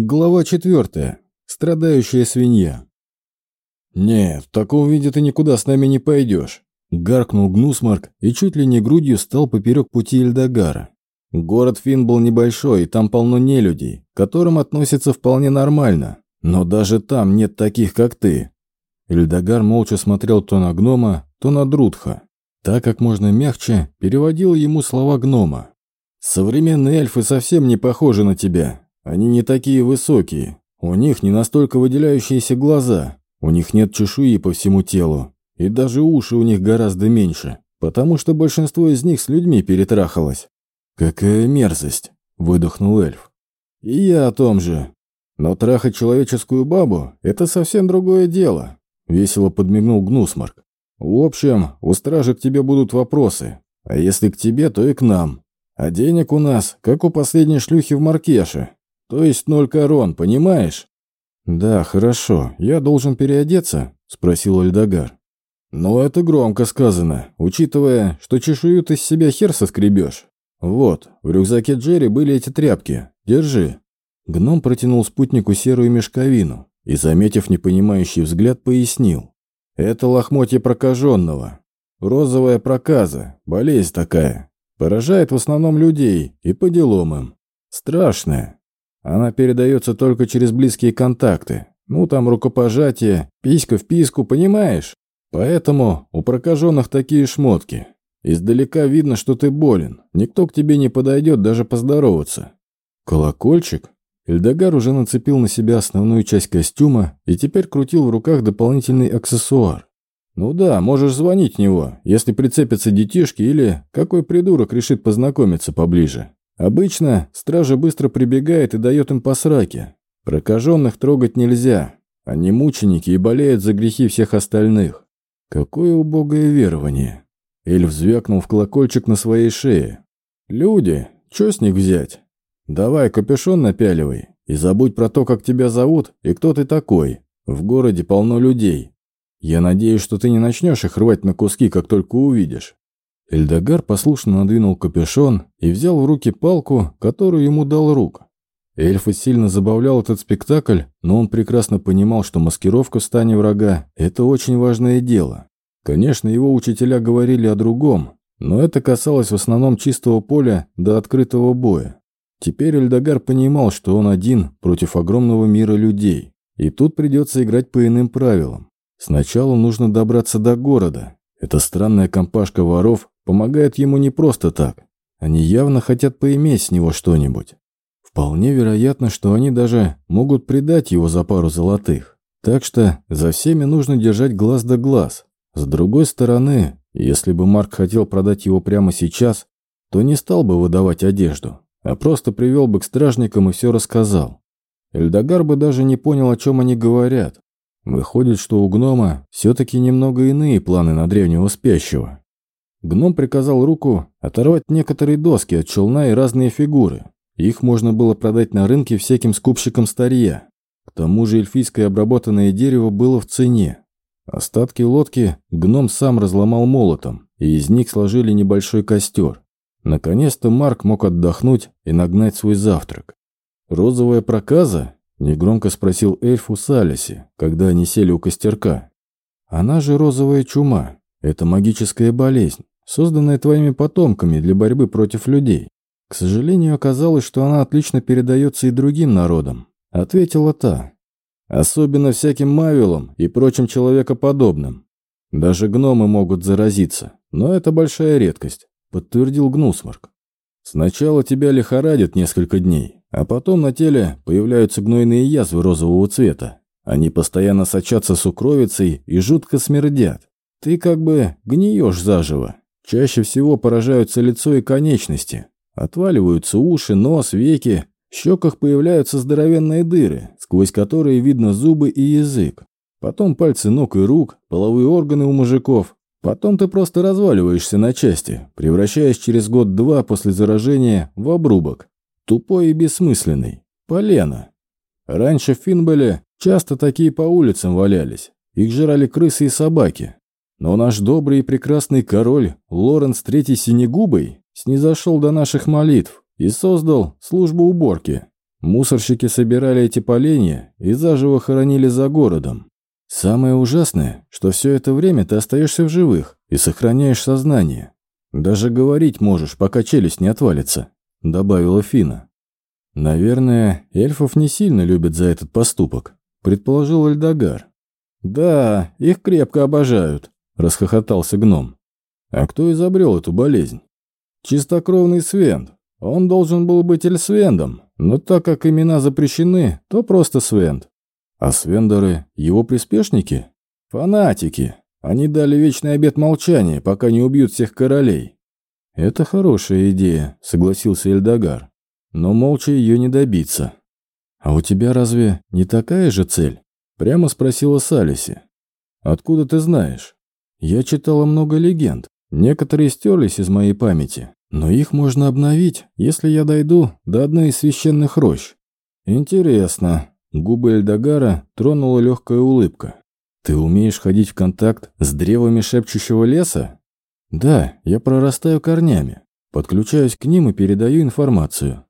Глава четвертая. Страдающая свинья. «Нет, в таком виде ты никуда с нами не пойдешь», — гаркнул Гнусмарк и чуть ли не грудью стал поперек пути Эльдогара. Город Фин был небольшой, и там полно нелюдей, к которым относятся вполне нормально. Но даже там нет таких, как ты. Эльдогар молча смотрел то на гнома, то на Друдха. Так как можно мягче, переводил ему слова гнома. «Современные эльфы совсем не похожи на тебя. Они не такие высокие. У них не настолько выделяющиеся глаза. У них нет чешуи по всему телу. И даже уши у них гораздо меньше, потому что большинство из них с людьми перетрахалось. «Какая мерзость!» – выдохнул эльф. «И я о том же. Но трахать человеческую бабу – это совсем другое дело», – весело подмигнул Гнусмарк. «В общем, у стражи к тебе будут вопросы. А если к тебе, то и к нам. А денег у нас, как у последней шлюхи в Маркеше. То есть ноль корон, понимаешь?» «Да, хорошо. Я должен переодеться?» – спросил Альдагар. «Ну, это громко сказано, учитывая, что чешую ты с себя хер соскребешь. Вот, в рюкзаке Джерри были эти тряпки. Держи». Гном протянул спутнику серую мешковину и, заметив непонимающий взгляд, пояснил. «Это лохмотье прокаженного. Розовая проказа, болезнь такая. Поражает в основном людей и по делам им. Страшная. Она передается только через близкие контакты. Ну, там рукопожатие, писька в писку, понимаешь? Поэтому у прокаженных такие шмотки. Издалека видно, что ты болен. Никто к тебе не подойдет даже поздороваться. Колокольчик? Эльдогар уже нацепил на себя основную часть костюма и теперь крутил в руках дополнительный аксессуар. Ну да, можешь звонить в него, если прицепятся детишки или какой придурок решит познакомиться поближе. Обычно стража быстро прибегает и дает им по. Прокаженных трогать нельзя. Они мученики и болеют за грехи всех остальных. Какое убогое верование. Эльф звякнул в колокольчик на своей шее. «Люди, что с них взять? Давай капюшон напяливай и забудь про то, как тебя зовут и кто ты такой. В городе полно людей. Я надеюсь, что ты не начнешь их рвать на куски, как только увидишь. Эльдогар послушно надвинул капюшон и взял в руки палку, которую ему дал рук. Эльфа сильно забавлял этот спектакль, но он прекрасно понимал, что маскировка в стане врага – это очень важное дело. Конечно, его учителя говорили о другом, но это касалось в основном чистого поля до открытого боя. Теперь Эльдогар понимал, что он один против огромного мира людей, и тут придется играть по иным правилам. Сначала нужно добраться до города. Эта странная компашка воров помогают ему не просто так. Они явно хотят поиметь с него что-нибудь. Вполне вероятно, что они даже могут предать его за пару золотых. Так что за всеми нужно держать глаз да глаз. С другой стороны, если бы Марк хотел продать его прямо сейчас, то не стал бы выдавать одежду, а просто привел бы к стражникам и все рассказал. Эльдогар бы даже не понял, о чем они говорят. Выходит, что у гнома все-таки немного иные планы на древнего спящего. Гном приказал руку оторвать некоторые доски от челна и разные фигуры. Их можно было продать на рынке всяким скупщикам старья. К тому же эльфийское обработанное дерево было в цене. Остатки лодки гном сам разломал молотом, и из них сложили небольшой костер. Наконец-то Марк мог отдохнуть и нагнать свой завтрак. «Розовая проказа?» – негромко спросил эльф у Салиси, когда они сели у костерка. «Она же розовая чума. Это магическая болезнь созданная твоими потомками для борьбы против людей. К сожалению, оказалось, что она отлично передается и другим народам. Ответила та. Особенно всяким мавилам и прочим человекоподобным. Даже гномы могут заразиться, но это большая редкость, подтвердил Гнусмарк. Сначала тебя лихорадит несколько дней, а потом на теле появляются гнойные язвы розового цвета. Они постоянно сочатся сукровицей и жутко смердят. Ты как бы гниешь заживо, Чаще всего поражаются лицо и конечности. Отваливаются уши, нос, веки. В щеках появляются здоровенные дыры, сквозь которые видно зубы и язык. Потом пальцы ног и рук, половые органы у мужиков. Потом ты просто разваливаешься на части, превращаясь через год-два после заражения в обрубок. Тупой и бессмысленный. Полено. Раньше в Финбеле часто такие по улицам валялись. Их жрали крысы и собаки. Но наш добрый и прекрасный король Лоренс III Синегубый снизошел до наших молитв и создал службу уборки. Мусорщики собирали эти поленья и заживо хоронили за городом. Самое ужасное, что все это время ты остаешься в живых и сохраняешь сознание. Даже говорить можешь, пока челюсть не отвалится», — добавила Фина. «Наверное, эльфов не сильно любят за этот поступок», — предположил Эльдогар. «Да, их крепко обожают», — расхохотался гном. «А кто изобрел эту болезнь?» «Чистокровный Свенд. Он должен был быть Эльсвендом, но так как имена запрещены, то просто Свенд. А Свендеры — его приспешники? Фанатики. Они дали вечный обет молчания, пока не убьют всех королей. Это хорошая идея, согласился Эльдогар. Но молча ее не добиться. А у тебя разве не такая же цель? Прямо спросила Салиси. Откуда ты знаешь? Я читала много легенд. Некоторые стерлись из моей памяти, но их можно обновить, если я дойду до одной из священных рощ. Интересно. Губы Эльдогара тронула легкая улыбка. «Ты умеешь ходить в контакт с древами шепчущего леса?» «Да, я прорастаю корнями, подключаюсь к ним и передаю информацию».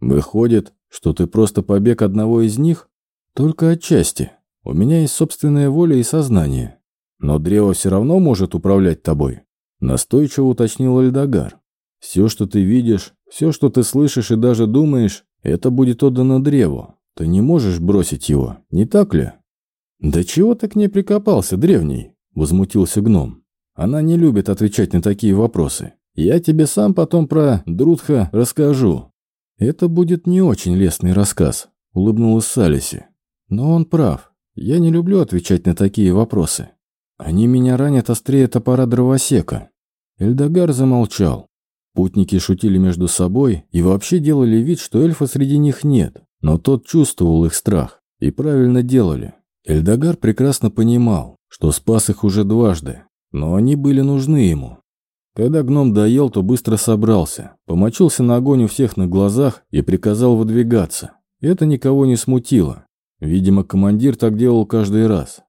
«Выходит, что ты просто побег одного из них?» «Только отчасти. У меня есть собственная воля и сознание. Но древо все равно может управлять тобой», настойчиво уточнил Эльдогар. «Все, что ты видишь, все, что ты слышишь и даже думаешь, это будет отдано древу. Ты не можешь бросить его, не так ли?» «Да чего ты к ней прикопался, древний?» – возмутился гном. «Она не любит отвечать на такие вопросы. Я тебе сам потом про Друдха расскажу». «Это будет не очень лестный рассказ», – улыбнулась Салиси. «Но он прав. Я не люблю отвечать на такие вопросы. Они меня ранят острее топора дровосека». Эльдогар замолчал. Путники шутили между собой и вообще делали вид, что эльфа среди них нет. Но тот чувствовал их страх. И правильно делали. Эльдогар прекрасно понимал, что спас их уже дважды, но они были нужны ему. Когда гном доел, то быстро собрался, помочился на огонь у всех на глазах и приказал выдвигаться. Это никого не смутило. Видимо, командир так делал каждый раз.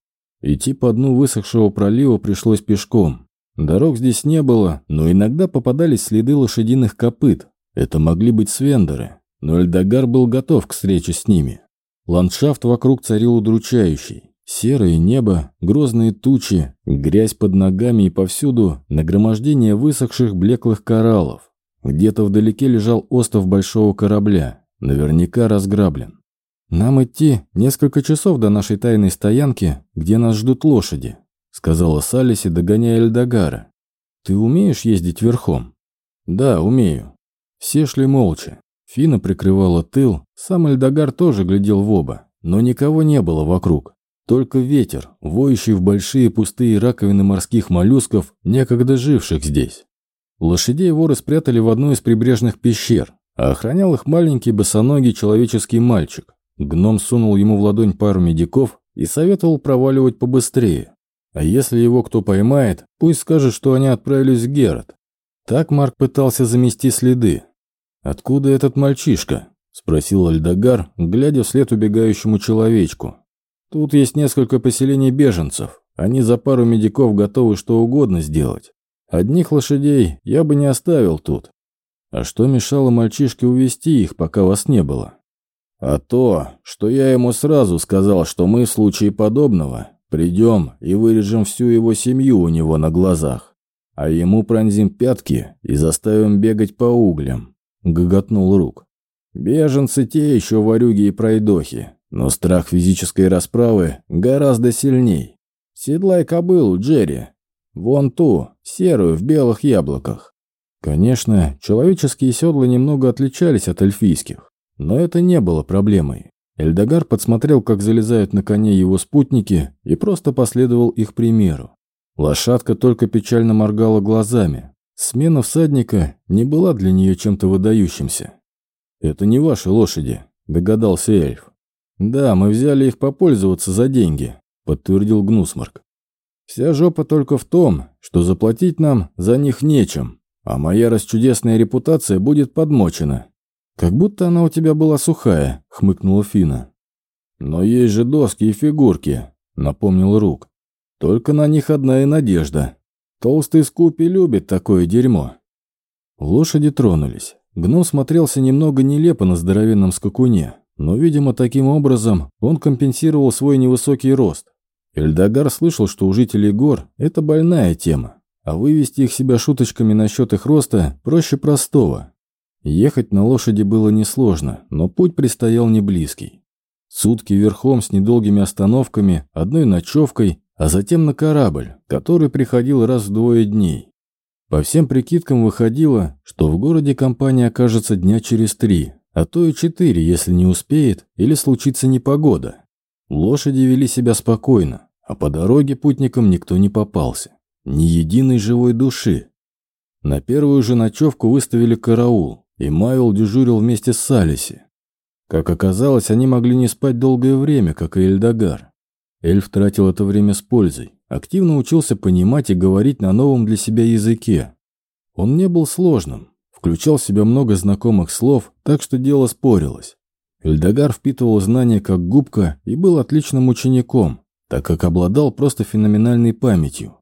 Идти по дну высохшего пролива пришлось пешком. Дорог здесь не было, но иногда попадались следы лошадиных копыт. Это могли быть свендеры но Эльдогар был готов к встрече с ними. Ландшафт вокруг царил удручающий. Серое небо, грозные тучи, грязь под ногами и повсюду нагромождение высохших блеклых кораллов. Где-то вдалеке лежал остов большого корабля, наверняка разграблен. «Нам идти несколько часов до нашей тайной стоянки, где нас ждут лошади», сказала Салиси, догоняя Эльдогара. «Ты умеешь ездить верхом?» «Да, умею». Все шли молча. Фина прикрывала тыл, сам Эльдогар тоже глядел в оба, но никого не было вокруг. Только ветер, воющий в большие пустые раковины морских моллюсков, некогда живших здесь. Лошадей воры спрятали в одной из прибрежных пещер, а охранял их маленький босоногий человеческий мальчик. Гном сунул ему в ладонь пару медиков и советовал проваливать побыстрее. А если его кто поймает, пусть скажет, что они отправились в Герат. Так Марк пытался замести следы, «Откуда этот мальчишка?» – спросил Альдагар, глядя вслед убегающему человечку. «Тут есть несколько поселений беженцев. Они за пару медиков готовы что угодно сделать. Одних лошадей я бы не оставил тут. А что мешало мальчишке увести их, пока вас не было? А то, что я ему сразу сказал, что мы в случае подобного придем и вырежем всю его семью у него на глазах, а ему пронзим пятки и заставим бегать по углям. — гоготнул Рук. «Беженцы те еще ворюги и пройдохи, но страх физической расправы гораздо сильней. Седлай кобылу, Джерри. Вон ту, серую, в белых яблоках». Конечно, человеческие седла немного отличались от эльфийских, но это не было проблемой. Эльдогар подсмотрел, как залезают на коне его спутники, и просто последовал их примеру. Лошадка только печально моргала глазами, Смена всадника не была для нее чем-то выдающимся. «Это не ваши лошади», – догадался эльф. «Да, мы взяли их попользоваться за деньги», – подтвердил Гнусмарк. «Вся жопа только в том, что заплатить нам за них нечем, а моя расчудесная репутация будет подмочена». «Как будто она у тебя была сухая», – хмыкнула Фина. «Но есть же доски и фигурки», – напомнил Рук. «Только на них одна и надежда. Толстый Скупи любит такое дерьмо. Лошади тронулись. Гном смотрелся немного нелепо на здоровенном скакуне, но, видимо, таким образом он компенсировал свой невысокий рост. Эльдогар слышал, что у жителей гор это больная тема, а вывести их себя шуточками насчет их роста проще простого. Ехать на лошади было несложно, но путь предстоял не близкий. Сутки верхом с недолгими остановками, одной ночевкой, а затем на корабль, который приходил раз в двое дней. По всем прикидкам выходило, что в городе компания окажется дня через три, а то и четыре, если не успеет или случится непогода. Лошади вели себя спокойно, а по дороге путникам никто не попался. Ни единой живой души. На первую же ночевку выставили караул, и Майвел дежурил вместе с Салиси. Как оказалось, они могли не спать долгое время, как и Эльдогар. Эльф тратил это время с пользой, активно учился понимать и говорить на новом для себя языке. Он не был сложным, включал в себя много знакомых слов, так что дело спорилось. Эльдогар впитывал знания как губка и был отличным учеником, так как обладал просто феноменальной памятью.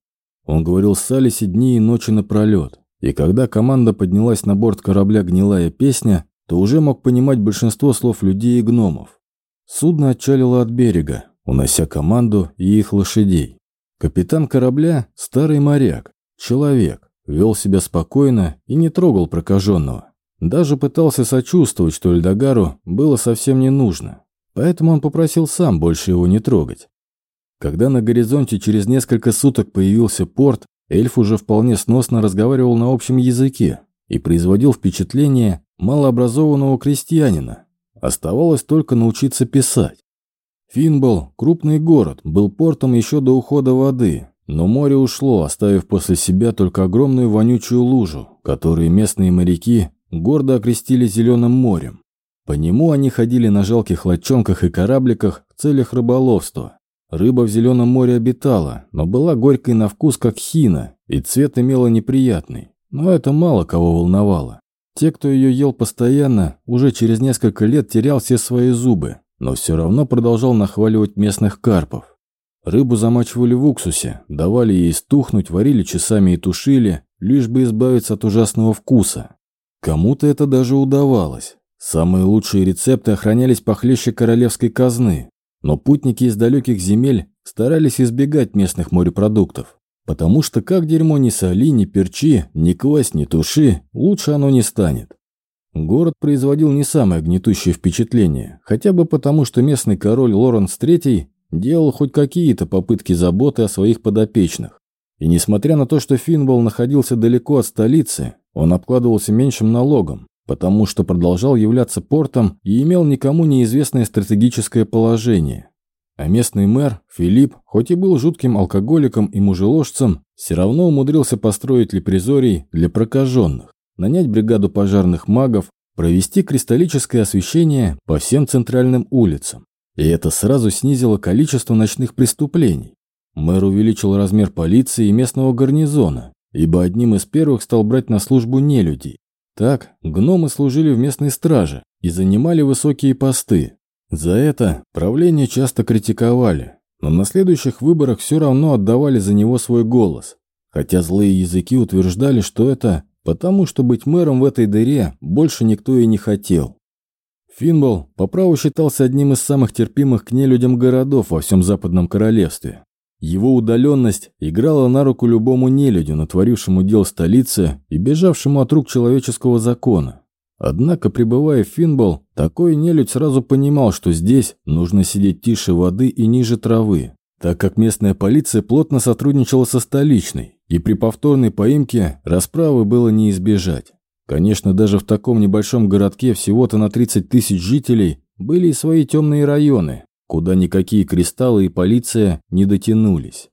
Он говорил с Алиси дни и ночи напролет, и когда команда поднялась на борт корабля «Гнилая песня», то уже мог понимать большинство слов людей и гномов. Судно отчалило от берега, унося команду и их лошадей. Капитан корабля – старый моряк, человек, вел себя спокойно и не трогал прокаженного. Даже пытался сочувствовать, что Эльдагару было совсем не нужно. Поэтому он попросил сам больше его не трогать. Когда на горизонте через несколько суток появился порт, эльф уже вполне сносно разговаривал на общем языке и производил впечатление малообразованного крестьянина. Оставалось только научиться писать. Финбол, крупный город, был портом еще до ухода воды, но море ушло, оставив после себя только огромную вонючую лужу, которую местные моряки гордо окрестили Зеленым морем. По нему они ходили на жалких лодчонках и корабликах в целях рыболовства. Рыба в Зеленом море обитала, но была горькой на вкус, как хина, и цвет имела неприятный. Но это мало кого волновало. Те, кто ее ел постоянно, уже через несколько лет терял все свои зубы, но все равно продолжал нахваливать местных карпов. Рыбу замачивали в уксусе, давали ей стухнуть, варили часами и тушили, лишь бы избавиться от ужасного вкуса. Кому-то это даже удавалось. Самые лучшие рецепты охранялись похлеще королевской казны, но путники из далеких земель старались избегать местных морепродуктов. Потому что как дерьмо ни соли, ни перчи, ни квась, ни туши, лучше оно не станет. Город производил не самое гнетущее впечатление, хотя бы потому, что местный король Лоренс III делал хоть какие-то попытки заботы о своих подопечных. И несмотря на то, что Финбол находился далеко от столицы, он обкладывался меньшим налогом, потому что продолжал являться портом и имел никому неизвестное стратегическое положение. А местный мэр, Филипп, хоть и был жутким алкоголиком и мужеложцем, все равно умудрился построить лепризорий для прокаженных, нанять бригаду пожарных магов, провести кристаллическое освещение по всем центральным улицам. И это сразу снизило количество ночных преступлений. Мэр увеличил размер полиции и местного гарнизона, ибо одним из первых стал брать на службу нелюдей. Так, гномы служили в местной страже и занимали высокие посты, за это правление часто критиковали, но на следующих выборах все равно отдавали за него свой голос. Хотя злые языки утверждали, что это потому, что быть мэром в этой дыре больше никто и не хотел. Финбол по праву считался одним из самых терпимых к нелюдям городов во всем Западном Королевстве. Его удаленность играла на руку любому нелюдю, натворившему дел столицы и бежавшему от рук человеческого закона. Однако, пребывая в Финбол, такой нелюдь сразу понимал, что здесь нужно сидеть тише воды и ниже травы, так как местная полиция плотно сотрудничала со столичной, и при повторной поимке расправы было не избежать. Конечно, даже в таком небольшом городке всего-то на 30 тысяч жителей были и свои темные районы, куда никакие кристаллы и полиция не дотянулись.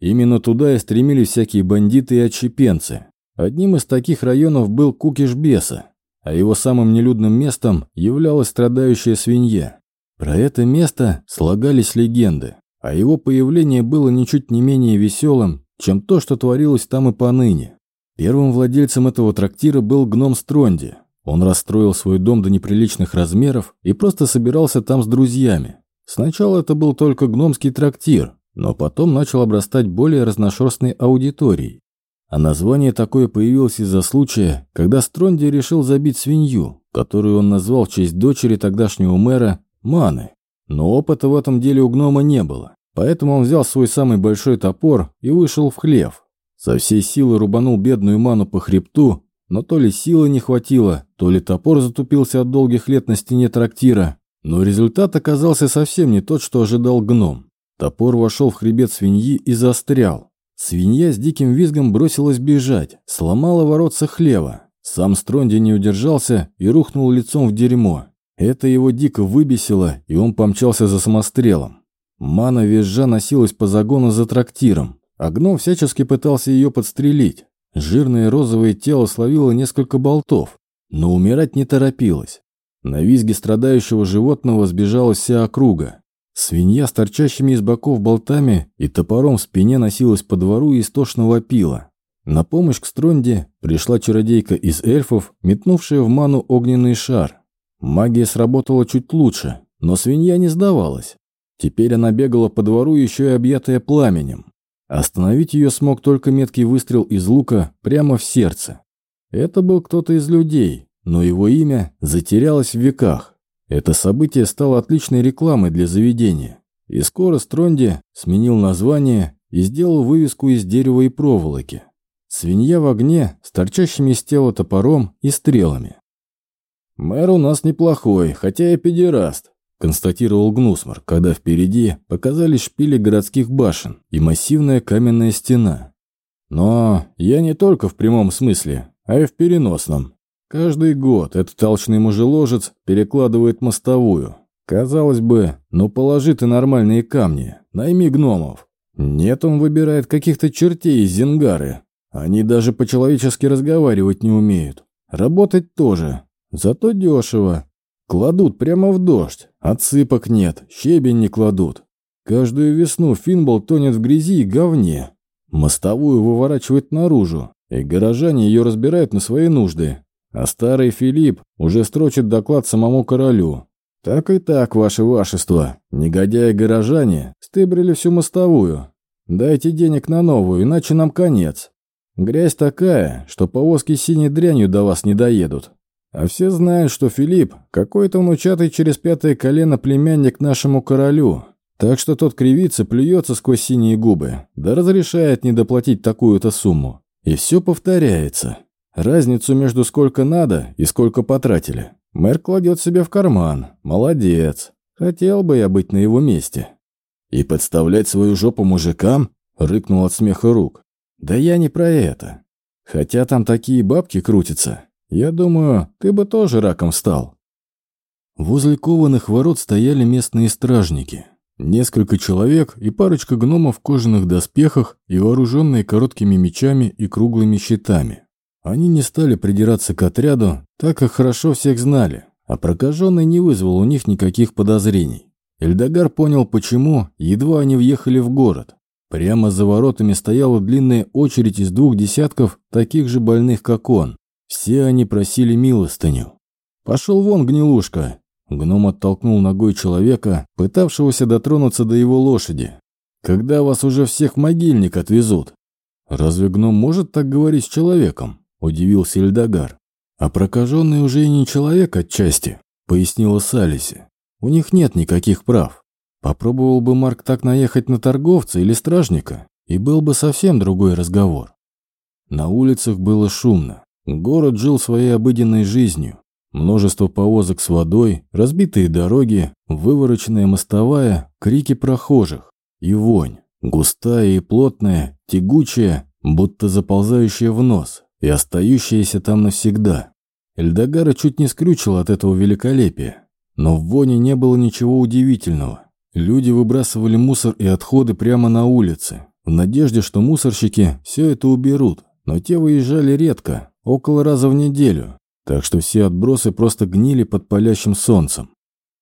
Именно туда и стремились всякие бандиты и отщепенцы. Одним из таких районов был Кукиш Беса, а его самым нелюдным местом являлась страдающая свинья. Про это место слагались легенды, а его появление было ничуть не менее веселым, чем то, что творилось там и поныне. Первым владельцем этого трактира был гном Стронди. Он расстроил свой дом до неприличных размеров и просто собирался там с друзьями. Сначала это был только гномский трактир, но потом начал обрастать более разношерстной аудиторией. А название такое появилось из-за случая, когда Стронди решил забить свинью, которую он назвал в честь дочери тогдашнего мэра Маны. Но опыта в этом деле у гнома не было, поэтому он взял свой самый большой топор и вышел в хлев. Со всей силы рубанул бедную Ману по хребту, но то ли силы не хватило, то ли топор затупился от долгих лет на стене трактира, но результат оказался совсем не тот, что ожидал гном. Топор вошел в хребет свиньи и застрял. Свинья с диким визгом бросилась бежать, сломала воротца хлева. Сам Стронди не удержался и рухнул лицом в дерьмо. Это его дико выбесило, и он помчался за самострелом. Мана визжа носилась по загону за трактиром, а гном всячески пытался ее подстрелить. Жирное розовое тело словило несколько болтов, но умирать не торопилось. На визге страдающего животного сбежалась вся округа. Свинья с торчащими из боков болтами и топором в спине носилась по двору и истошно вопила. На помощь к Стронде пришла чародейка из эльфов, метнувшая в ману огненный шар. Магия сработала чуть лучше, но свинья не сдавалась. Теперь она бегала по двору, еще и объятая пламенем. Остановить ее смог только меткий выстрел из лука прямо в сердце. Это был кто-то из людей, но его имя затерялось в веках. Это событие стало отличной рекламой для заведения. И скоро Стронди сменил название и сделал вывеску из дерева и проволоки. Свинья в огне с торчащими из тела топором и стрелами. «Мэр у нас неплохой, хотя и педераст», констатировал Гнусмар, когда впереди показались шпили городских башен и массивная каменная стена. «Но я не только в прямом смысле, а и в переносном. Каждый год этот алчный мужеложец перекладывает мостовую. Казалось бы, ну положи ты нормальные камни, найми гномов. Нет, он выбирает каких-то чертей из Зингары. Они даже по-человечески разговаривать не умеют. Работать тоже. Зато дешево. Кладут прямо в дождь. Отсыпок нет, щебень не кладут. Каждую весну Финбол тонет в грязи и говне. Мостовую выворачивает наружу, и горожане ее разбирают на свои нужды. А старый Филипп уже строчит доклад самому королю. Так и так, ваше вашество, негодяи-горожане стыбрили всю мостовую. Дайте денег на новую, иначе нам конец. Грязь такая, что повозки синей дрянью до вас не доедут. А все знают, что Филипп какой-то внучатый через пятое колено племянник нашему королю. Так что тот кривится, плюется сквозь синие губы, да разрешает не доплатить такую-то сумму. И все повторяется. Разницу между сколько надо и сколько потратили. Мэр кладет себе в карман. Молодец. Хотел бы я быть на его месте. И подставлять свою жопу мужикам? Рыкнул от смеха рук. Да я не про это. Хотя там такие бабки крутятся. Я думаю, ты бы тоже раком стал. Возле кованых ворот стояли местные стражники. Несколько человек и парочка гномов в кожаных доспехах и вооруженные короткими мечами и круглыми щитами. Они не стали придираться к отряду, так как хорошо всех знали, а прокаженный не вызвал у них никаких подозрений. Эльдогар понял, почему, едва они въехали в город. Прямо за воротами стояла длинная очередь из двух десятков таких же больных, как он. Все они просили милостыню. «Пошел вон, гнилушка!» Гном оттолкнул ногой человека, пытавшегося дотронуться до его лошади. «Когда вас уже всех в могильник отвезут?» «Разве гном может так говорить с человеком?» – удивился Эльдогар. «А прокаженный уже и не человек отчасти», – пояснила Салиси. «У них нет никаких прав. Попробовал бы Марк так наехать на торговца или стражника, и был бы совсем другой разговор». На улицах было шумно. Город жил своей обыденной жизнью. Множество повозок с водой, разбитые дороги, вывороченная мостовая, крики прохожих и вонь. Густая и плотная, тягучая, будто заползающая в нос, и остающаяся там навсегда. Эльдогара чуть не скрючил от этого великолепия. Но в воне не было ничего удивительного. Люди выбрасывали мусор и отходы прямо на улице, в надежде, что мусорщики все это уберут. Но те выезжали редко, около раза в неделю, так что все отбросы просто гнили под палящим солнцем.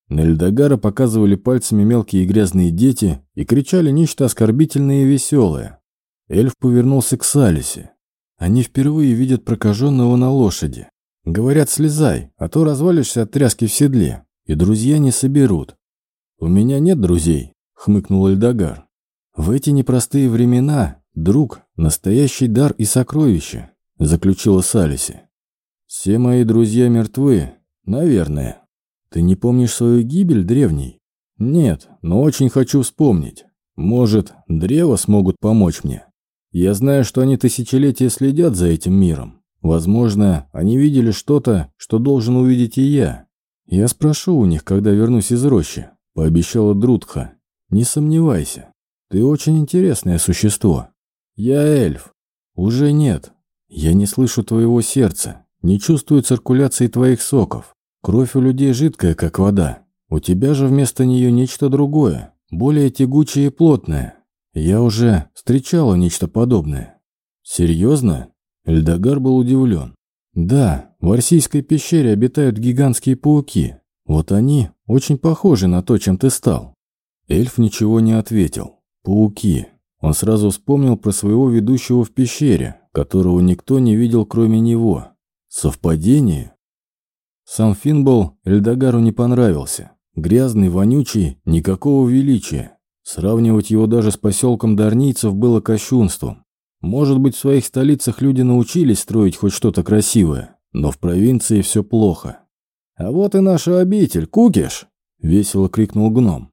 На Эльдогара показывали пальцами мелкие грязные дети и кричали нечто оскорбительное и веселое. Эльф повернулся к Салисе. Они впервые видят прокаженного на лошади. Говорят, слезай, а то развалишься от тряски в седле, и друзья не соберут. «У меня нет друзей», — хмыкнул Эльдогар. «В эти непростые времена друг настоящий дар и сокровище», — заключила Салиси. «Все мои друзья мертвы, наверное. Ты не помнишь свою гибель, древний?» «Нет, но очень хочу вспомнить. Может, древо смогут помочь мне. Я знаю, что они тысячелетия следят за этим миром. Возможно, они видели что-то, что должен увидеть и я. Я спрошу у них, когда вернусь из рощи», — пообещала Друдха. «Не сомневайся. Ты очень интересное существо. Я эльф. Уже нет. Я не слышу твоего сердца, не чувствую циркуляции твоих соков. Кровь у людей жидкая, как вода. У тебя же вместо нее нечто другое, более тягучее и плотное. Я уже встречала нечто подобное. Серьезно? Эльдогар был удивлен. Да, в Арсийской пещере обитают гигантские пауки. Вот они очень похожи на то, чем ты стал. Эльф ничего не ответил. Пауки. Он сразу вспомнил про своего ведущего в пещере, которого никто не видел, кроме него. Совпадение? Сам Финбол Эльдагару не понравился. Грязный, вонючий, никакого величия. Сравнивать его даже с поселком Дарнийцев было кощунством. Может быть, в своих столицах люди научились строить хоть что-то красивое, но в провинции все плохо. «А вот и наша обитель, Кукиш!» — весело крикнул гном.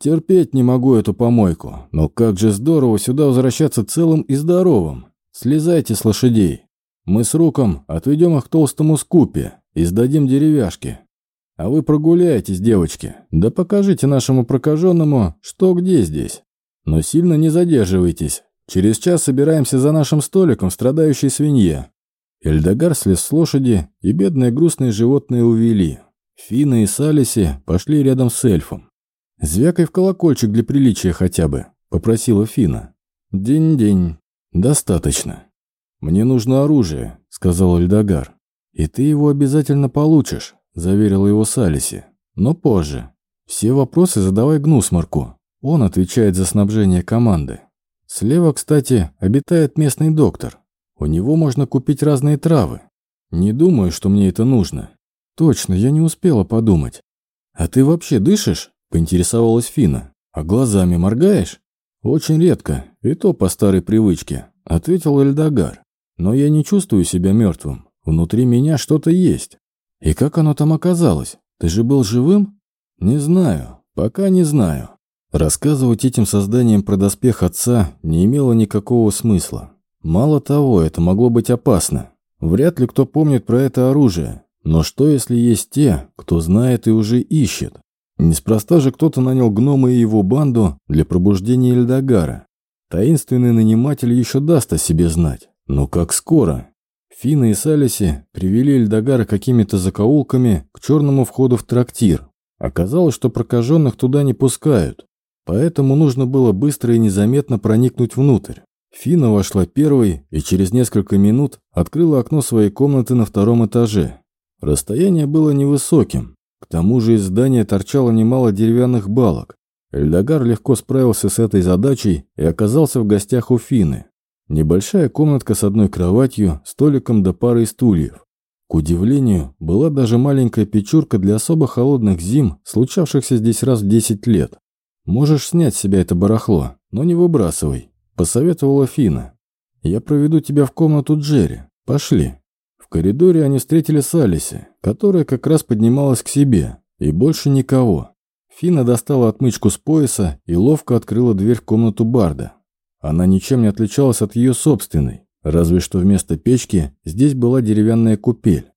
«Терпеть не могу эту помойку, но как же здорово сюда возвращаться целым и здоровым. Слезайте с лошадей. Мы с Руком отведем их к толстому скупе и сдадим деревяшки. А вы прогуляйтесь, девочки, да покажите нашему прокаженному, что где здесь. Но сильно не задерживайтесь. Через час собираемся за нашим столиком в страдающей свинье». Эльдогар слез с лошади, и бедные грустные животные увели. Фина и Салиси пошли рядом с эльфом. «Звякай в колокольчик для приличия хотя бы», — попросила Фина. «День-день. Достаточно. Мне нужно оружие», — сказал Эльдогар. «И ты его обязательно получишь», – заверила его Салиси. «Но позже. Все вопросы задавай Гнусмарку. Он отвечает за снабжение команды. Слева, кстати, обитает местный доктор. У него можно купить разные травы. Не думаю, что мне это нужно. Точно, я не успела подумать. А ты вообще дышишь? Поинтересовалась Фина. А глазами моргаешь? Очень редко, и то по старой привычке, ответил Эльдогар. Но я не чувствую себя мертвым. Внутри меня что-то есть. «И как оно там оказалось? Ты же был живым?» «Не знаю. Пока не знаю». Рассказывать этим созданиям про доспех отца не имело никакого смысла. Мало того, это могло быть опасно. Вряд ли кто помнит про это оружие. Но что, если есть те, кто знает и уже ищет? Неспроста же кто-то нанял гнома и его банду для пробуждения Эльдогара. Таинственный наниматель еще даст о себе знать. Но как скоро? Фина и Салиси привели Эльдогара какими-то закоулками к черному входу в трактир. Оказалось, что прокаженных туда не пускают, поэтому нужно было быстро и незаметно проникнуть внутрь. Фина вошла первой и через несколько минут открыла окно своей комнаты на втором этаже. Расстояние было невысоким. К тому же из здания торчало немало деревянных балок. Эльдогар легко справился с этой задачей и оказался в гостях у Фины. Небольшая комнатка с одной кроватью, столиком да парой стульев. К удивлению, была даже маленькая печурка для особо холодных зим, случавшихся здесь раз в 10 лет. «Можешь снять с себя это барахло, но не выбрасывай», – посоветовала Фина. «Я проведу тебя в комнату Джерри. Пошли». В коридоре они встретили Салиси, которая как раз поднималась к себе, и больше никого. Фина достала отмычку с пояса и ловко открыла дверь в комнату Барда. Она ничем не отличалась от ее собственной, разве что вместо печки здесь была деревянная купель.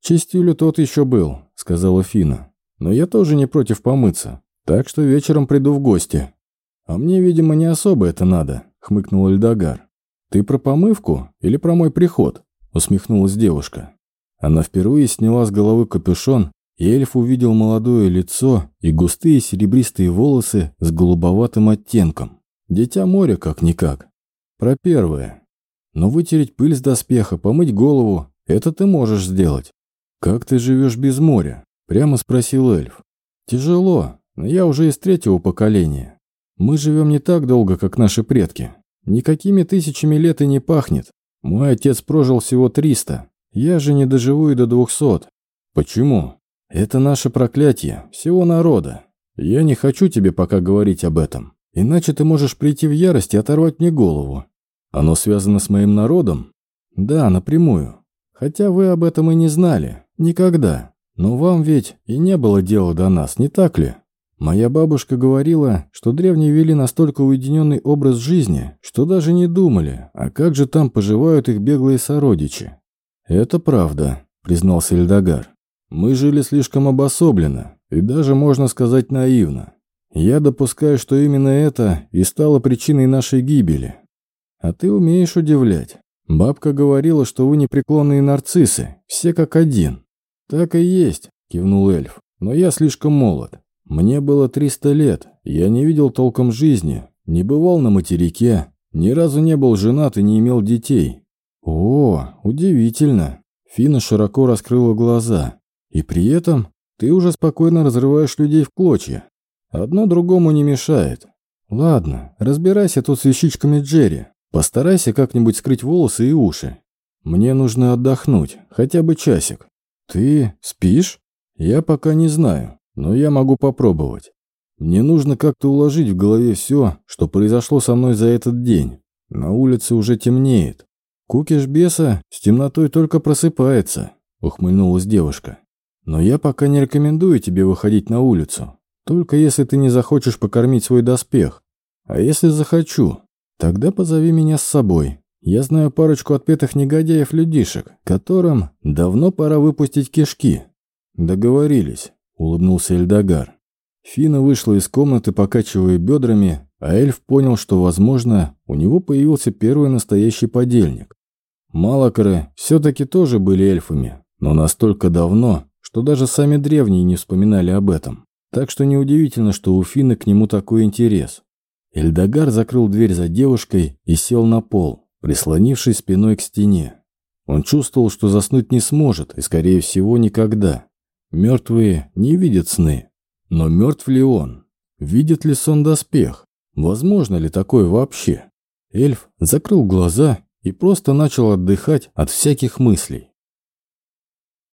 «Чистюлю тот еще был», — сказала Фина. «Но я тоже не против помыться, так что вечером приду в гости». «А мне, видимо, не особо это надо», — хмыкнул Эльдогар. «Ты про помывку или про мой приход?» — усмехнулась девушка. Она впервые сняла с головы капюшон, и эльф увидел молодое лицо и густые серебристые волосы с голубоватым оттенком. Дитя моря как-никак. Про первое. Но вытереть пыль с доспеха, помыть голову – это ты можешь сделать. Как ты живешь без моря? Прямо спросил эльф. Тяжело, но я уже из третьего поколения. Мы живем не так долго, как наши предки. Никакими тысячами лет и не пахнет. Мой отец прожил всего триста. Я же не доживу и до двухсот. Почему? Это наше проклятие, всего народа. Я не хочу тебе пока говорить об этом. Иначе ты можешь прийти в ярость и оторвать мне голову. Оно связано с моим народом? Да, напрямую. Хотя вы об этом и не знали. Никогда. Но вам ведь и не было дела до нас, не так ли? Моя бабушка говорила, что древние вели настолько уединенный образ жизни, что даже не думали, а как же там поживают их беглые сородичи. «Это правда», — признался Эльдогар. «Мы жили слишком обособленно и даже, можно сказать, наивно. Я допускаю, что именно это и стало причиной нашей гибели. А ты умеешь удивлять. Бабка говорила, что вы непреклонные нарциссы, все как один». «Так и есть», — кивнул эльф. «Но я слишком молод. Мне было 300 лет, я не видел толком жизни, не бывал на материке, ни разу не был женат и не имел детей. О, удивительно. Фина широко раскрыла глаза. И при этом ты уже спокойно разрываешь людей в клочья. Одно другому не мешает. Ладно, разбирайся тут с вещичками Джерри. Постарайся как-нибудь скрыть волосы и уши. Мне нужно отдохнуть, хотя бы часик. Ты спишь? Я пока не знаю но я могу попробовать. Мне нужно как-то уложить в голове все, что произошло со мной за этот день. На улице уже темнеет. Кукиш беса с темнотой только просыпается, ухмыльнулась девушка. Но я пока не рекомендую тебе выходить на улицу. Только если ты не захочешь покормить свой доспех. А если захочу, тогда позови меня с собой. Я знаю парочку отпетых негодяев-людишек, которым давно пора выпустить кишки. Договорились улыбнулся Эльдогар. Фина вышла из комнаты, покачивая бедрами, а эльф понял, что, возможно, у него появился первый настоящий подельник. Малокоры все-таки тоже были эльфами, но настолько давно, что даже сами древние не вспоминали об этом. Так что неудивительно, что у Фины к нему такой интерес. Эльдогар закрыл дверь за девушкой и сел на пол, прислонившись спиной к стене. Он чувствовал, что заснуть не сможет и, скорее всего, никогда. Мертвые не видят сны. Но мертв ли он? Видит ли сон доспех? Возможно ли такое вообще? Эльф закрыл глаза и просто начал отдыхать от всяких мыслей.